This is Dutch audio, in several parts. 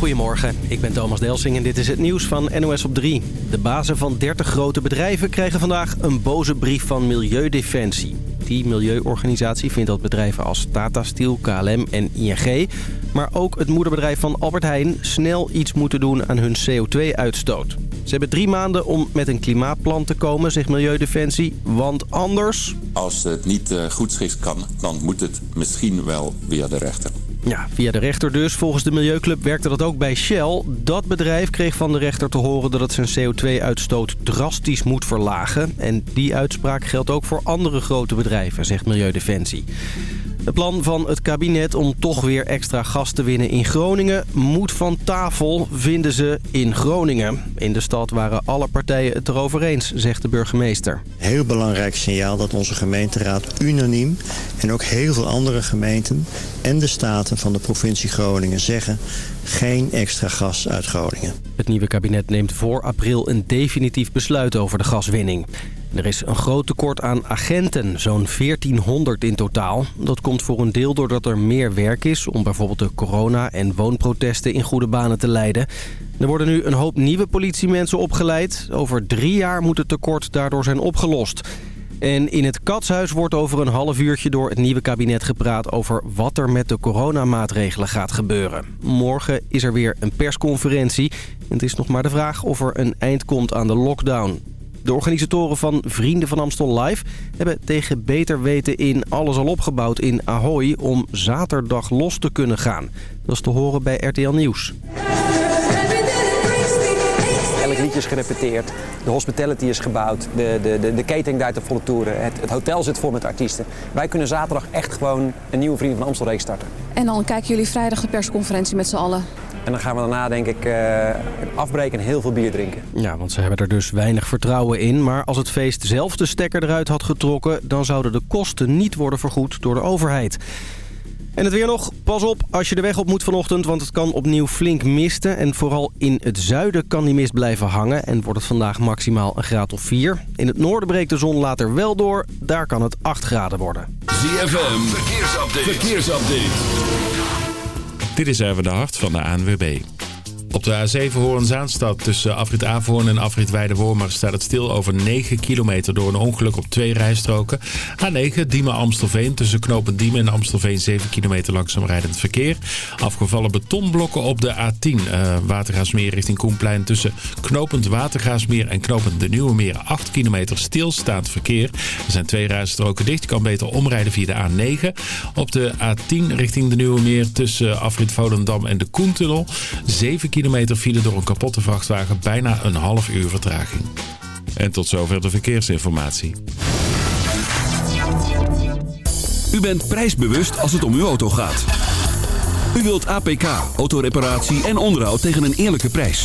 Goedemorgen, ik ben Thomas Delsing en dit is het nieuws van NOS op 3. De bazen van 30 grote bedrijven krijgen vandaag een boze brief van Milieudefensie. Die milieuorganisatie vindt dat bedrijven als Tata Steel, KLM en ING... maar ook het moederbedrijf van Albert Heijn snel iets moeten doen aan hun CO2-uitstoot. Ze hebben drie maanden om met een klimaatplan te komen, zegt Milieudefensie. Want anders... Als het niet uh, goedschiks kan, dan moet het misschien wel via de rechter. Ja, via de rechter dus. Volgens de Milieuclub werkte dat ook bij Shell. Dat bedrijf kreeg van de rechter te horen dat het zijn CO2-uitstoot drastisch moet verlagen. En die uitspraak geldt ook voor andere grote bedrijven, zegt Milieudefensie. Het plan van het kabinet om toch weer extra gas te winnen in Groningen moet van tafel, vinden ze in Groningen. In de stad waren alle partijen het erover eens, zegt de burgemeester. Heel belangrijk signaal dat onze gemeenteraad unaniem en ook heel veel andere gemeenten en de staten van de provincie Groningen zeggen geen extra gas uit Groningen. Het nieuwe kabinet neemt voor april een definitief besluit over de gaswinning. Er is een groot tekort aan agenten, zo'n 1400 in totaal. Dat komt voor een deel doordat er meer werk is... om bijvoorbeeld de corona- en woonprotesten in goede banen te leiden. Er worden nu een hoop nieuwe politiemensen opgeleid. Over drie jaar moet het tekort daardoor zijn opgelost. En in het Katshuis wordt over een half uurtje door het nieuwe kabinet gepraat... over wat er met de coronamaatregelen gaat gebeuren. Morgen is er weer een persconferentie. Het is nog maar de vraag of er een eind komt aan de lockdown. De organisatoren van Vrienden van Amstel Live hebben tegen beter weten in alles al opgebouwd in Ahoy om zaterdag los te kunnen gaan. Dat is te horen bij RTL Nieuws. Elk liedje is gerepeteerd, de hospitality is gebouwd, de, de, de, de catering draait op volle toeren, het, het, hotel zit vol met artiesten. Wij kunnen zaterdag echt gewoon een nieuwe Vrienden van Amstel reeks starten. En dan kijken jullie vrijdag de persconferentie met z'n allen. En dan gaan we daarna denk ik uh, afbreken en heel veel bier drinken. Ja, want ze hebben er dus weinig vertrouwen in. Maar als het feest zelf de stekker eruit had getrokken... dan zouden de kosten niet worden vergoed door de overheid. En het weer nog. Pas op als je de weg op moet vanochtend, want het kan opnieuw flink misten. En vooral in het zuiden kan die mist blijven hangen en wordt het vandaag maximaal een graad of 4. In het noorden breekt de zon later wel door. Daar kan het 8 graden worden. ZFM, verkeersupdate. verkeersupdate. Dit is even de hart van de ANWB. Op de A7 Hoorn-Zaanstad tussen afrit Averhoorn en afrit Weidewormer staat het stil over 9 kilometer door een ongeluk op twee rijstroken. A9 Diemen-Amstelveen tussen knopen Diemen en Amstelveen 7 kilometer langzaam rijdend verkeer. Afgevallen betonblokken op de A10 uh, Watergaasmeer richting Koenplein tussen knopend Watergaasmeer en knopend de Nieuwe Meer 8 kilometer stilstaand verkeer. Er zijn twee rijstroken dicht. Kan beter omrijden via de A9. Op de A10 richting de Nieuwe Meer tussen afrit Volendam en de Koentunnel 7 kilometer kilometer file door een kapotte vrachtwagen bijna een half uur vertraging. En tot zover de verkeersinformatie. U bent prijsbewust als het om uw auto gaat. U wilt APK, autoreparatie en onderhoud tegen een eerlijke prijs.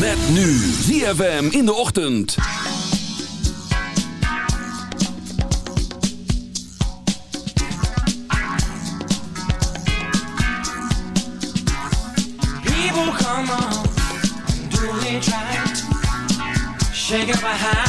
Met nu ZFM in de ochtend. People come on, do it right. Shake up my hands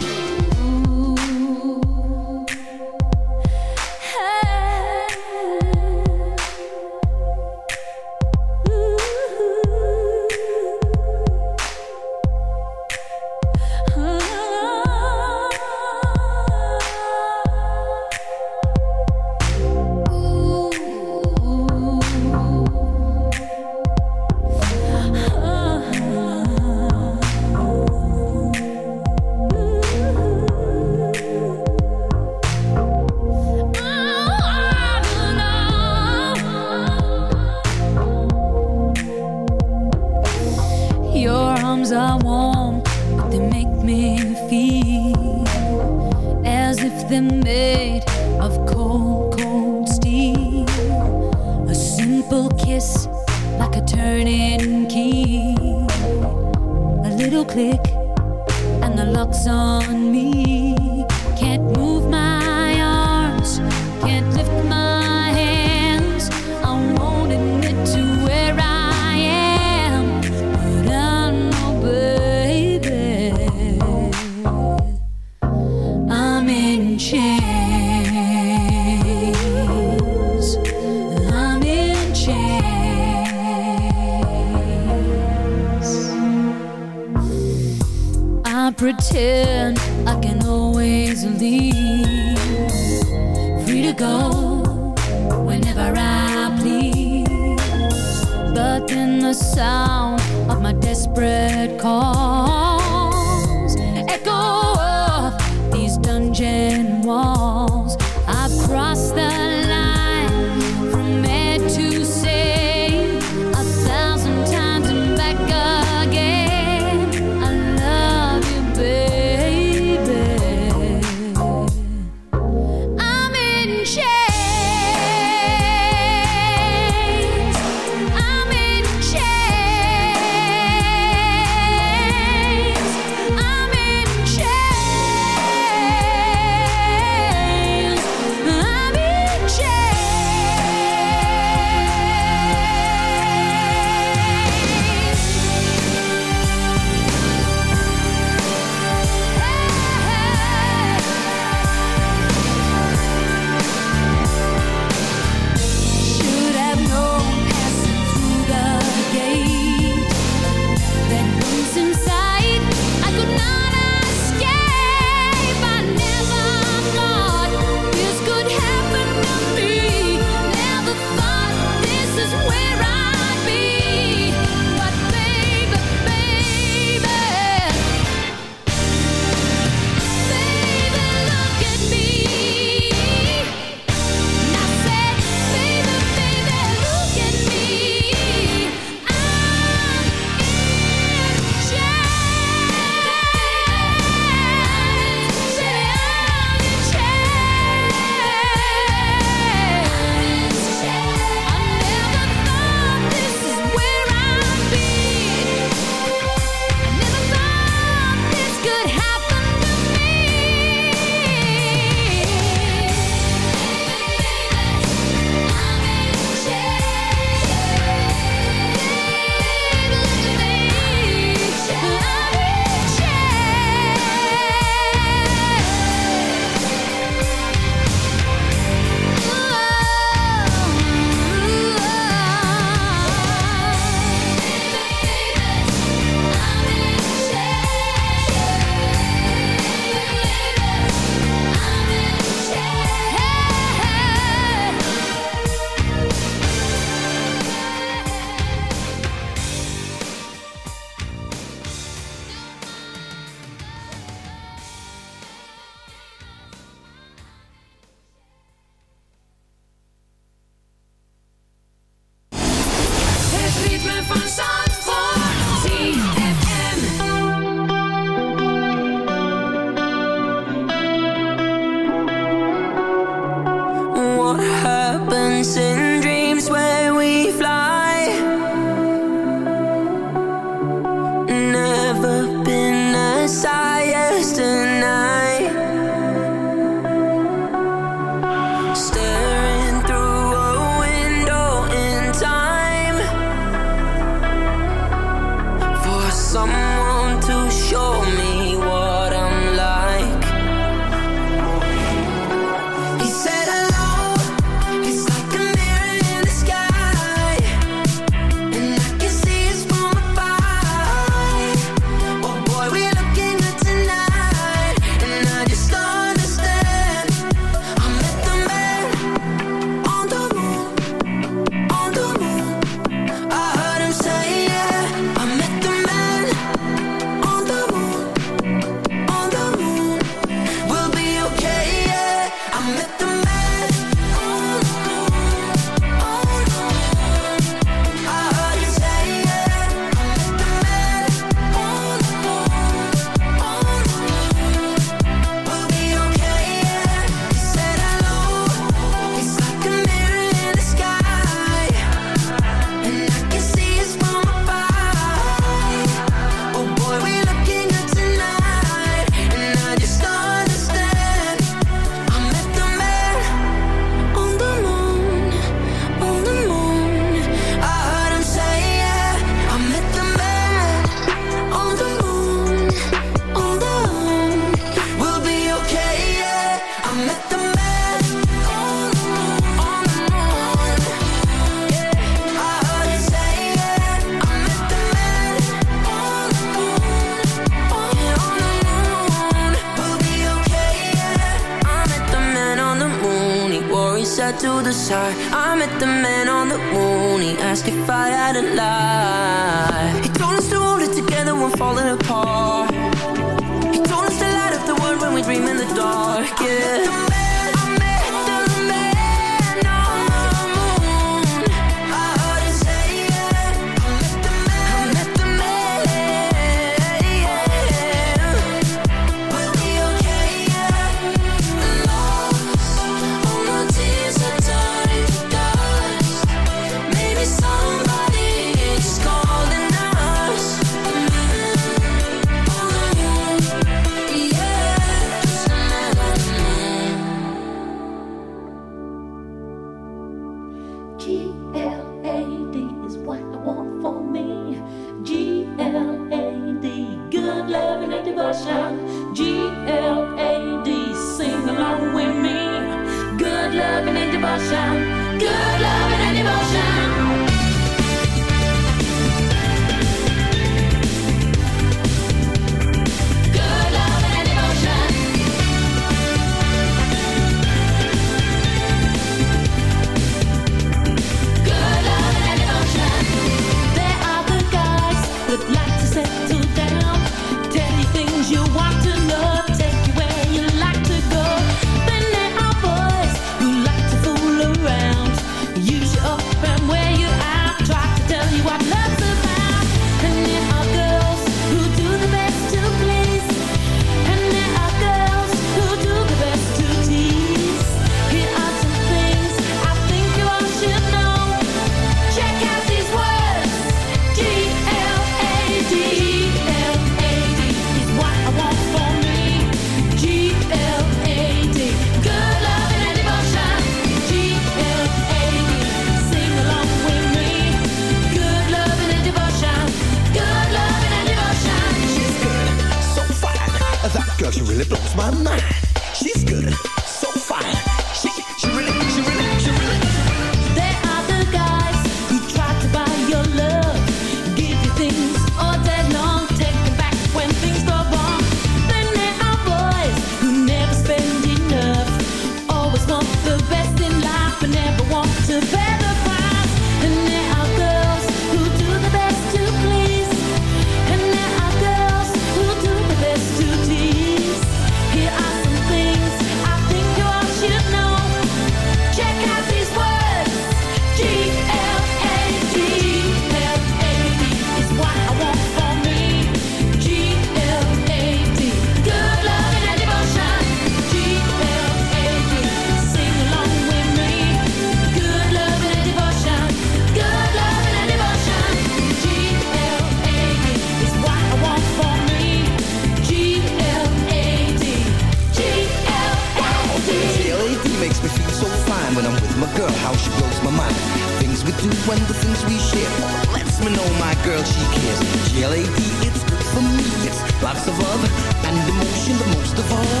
blows my mind. Things we do and the things we share. Lets me know my girl, she cares. G-L-A-D, it's good for me. It's lots of love and emotion, but most of all,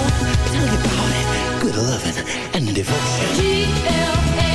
tell you about it. Good loving and devotion. G-L-A-D.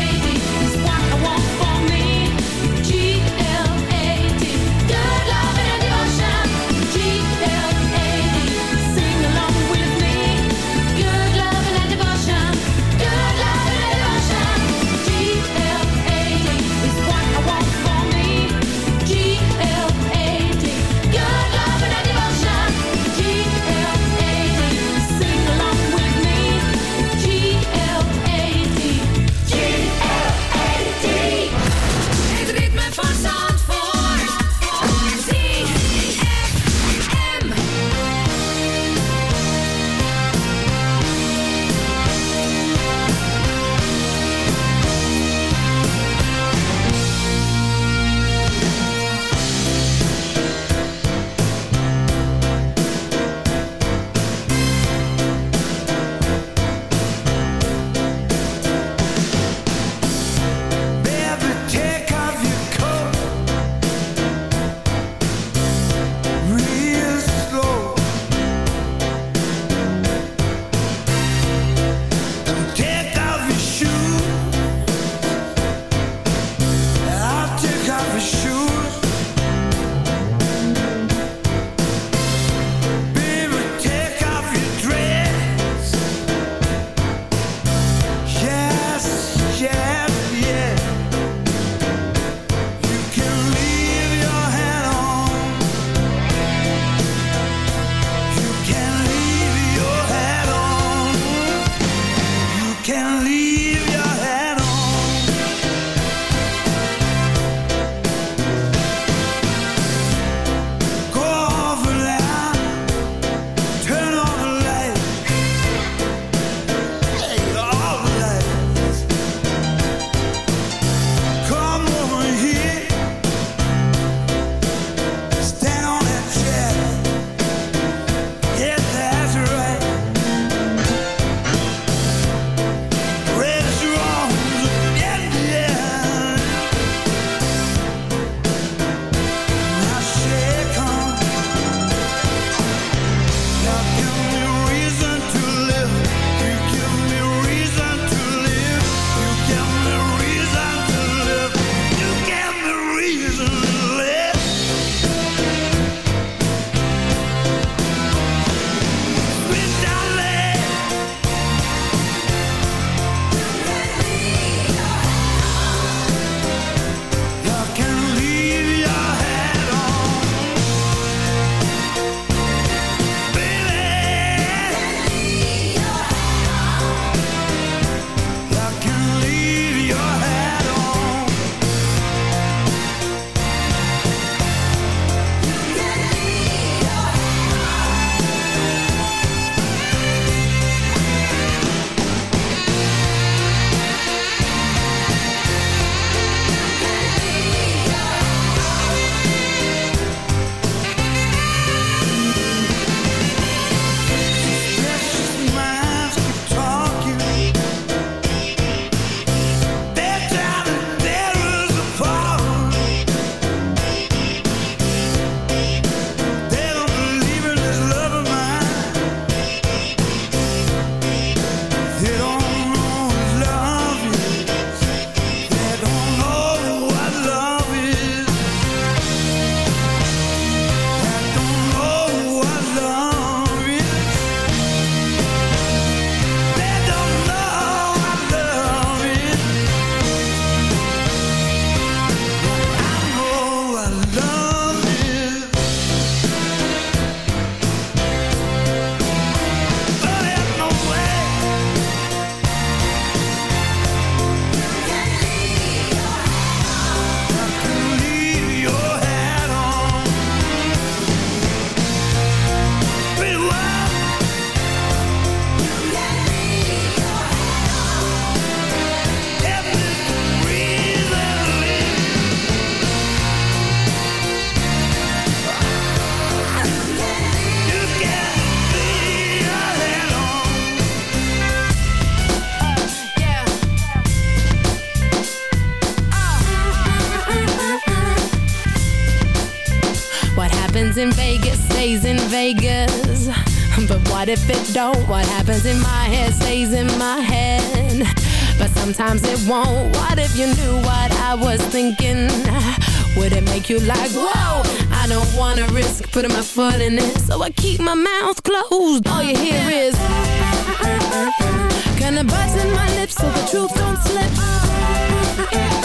In Vegas stays in Vegas. But what if it don't? What happens in my head stays in my head. But sometimes it won't. What if you knew what I was thinking? Would it make you like, whoa? I don't wanna risk putting my foot in it. So I keep my mouth closed. All you hear is. Kinda button my lips so the truth don't slip.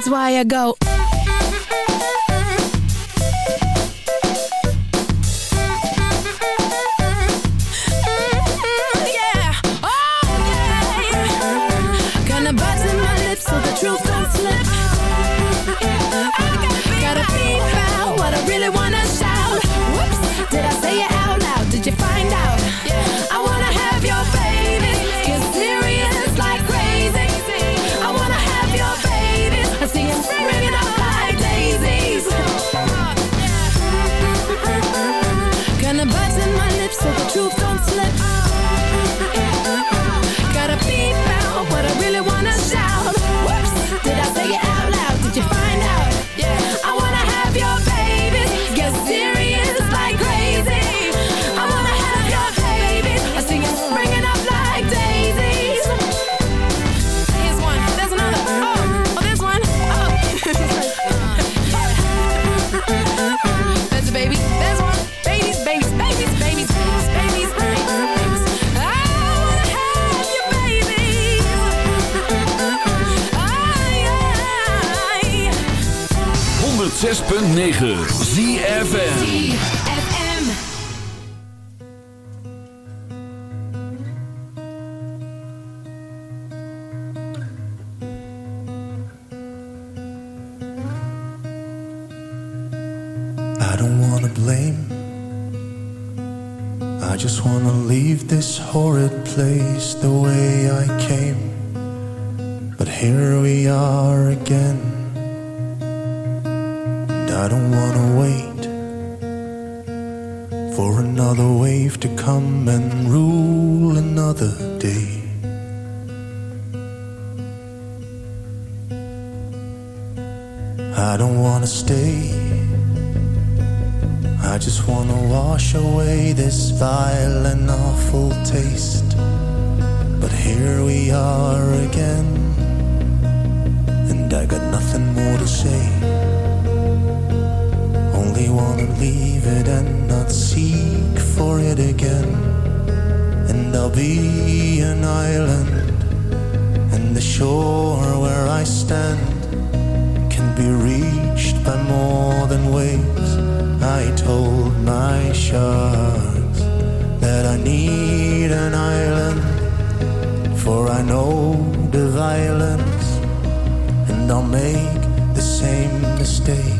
That's why I go. Taste. But here we are again, and I got nothing more to say. Only wanna leave it and not seek for it again. And I'll be an island, and the shore where I stand can be reached by more than waves. I told my sharks that I need an island, for I know the violence, and I'll make the same mistakes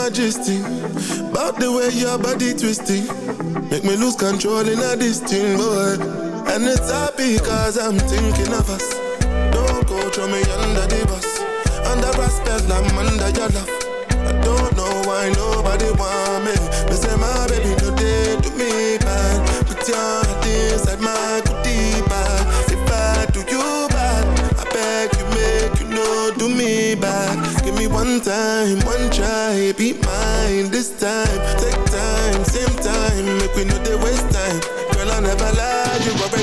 majesty. About the way your body twisting. Make me lose control in a this boy And it's happy cause I'm thinking of us. Don't go throw me under the bus. Under respect, I'm under your love. I don't know why nobody want me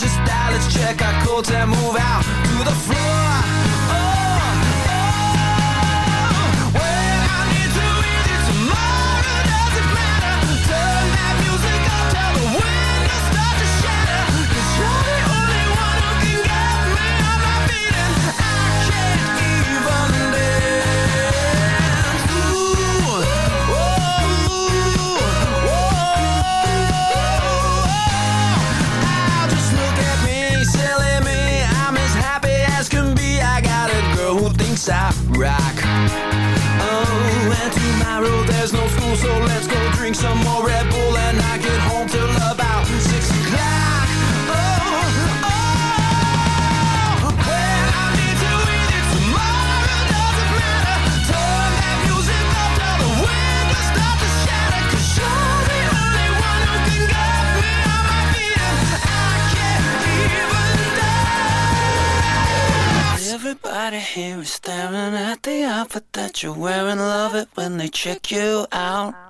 Just style, let's check our codes and move out. To the floor some more Red Bull and I get home till about six o'clock. Oh, oh, oh. I'm into it tomorrow doesn't matter. Turn that music up till the windows start to you're the only one who can get me on my feet and I can't even dance. Everybody here is staring at the outfit that you're wearing. Love it when they check you out.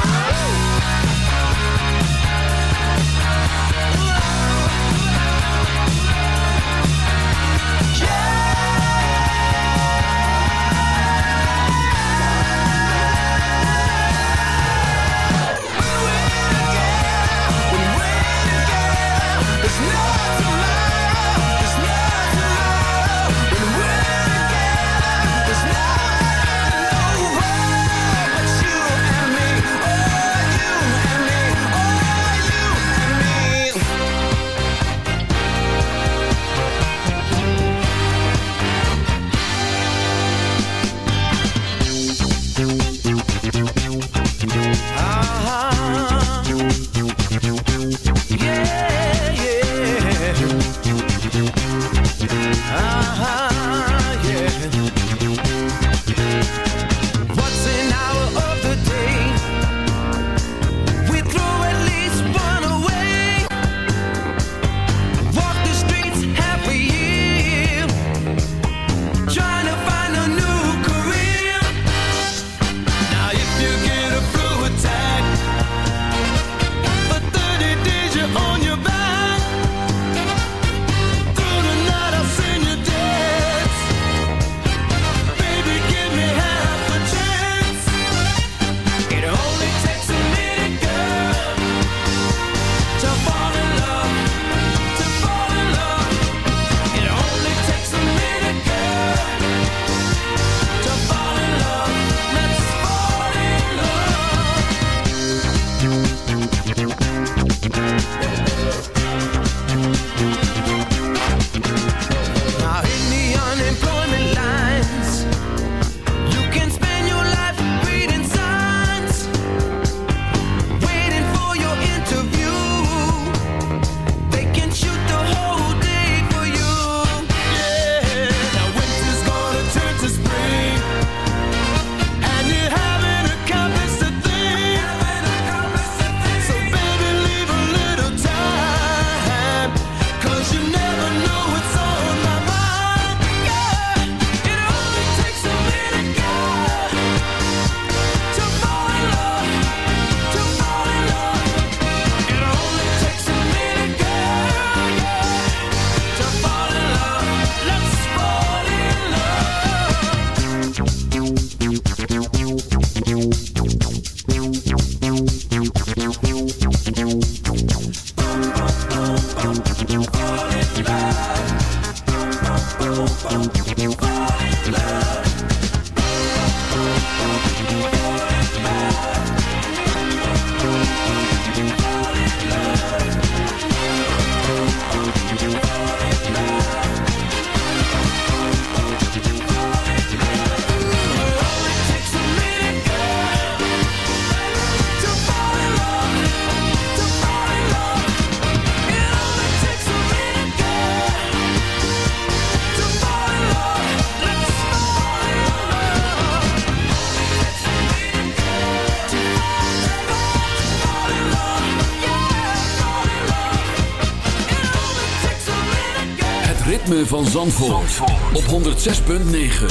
van Zandvoort, op 106.9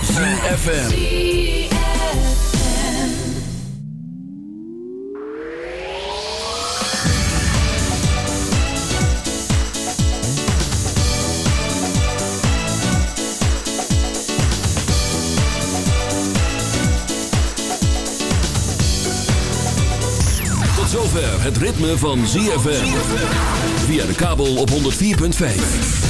CFFM Tot zover het ritme van ZFM via de kabel op 104.5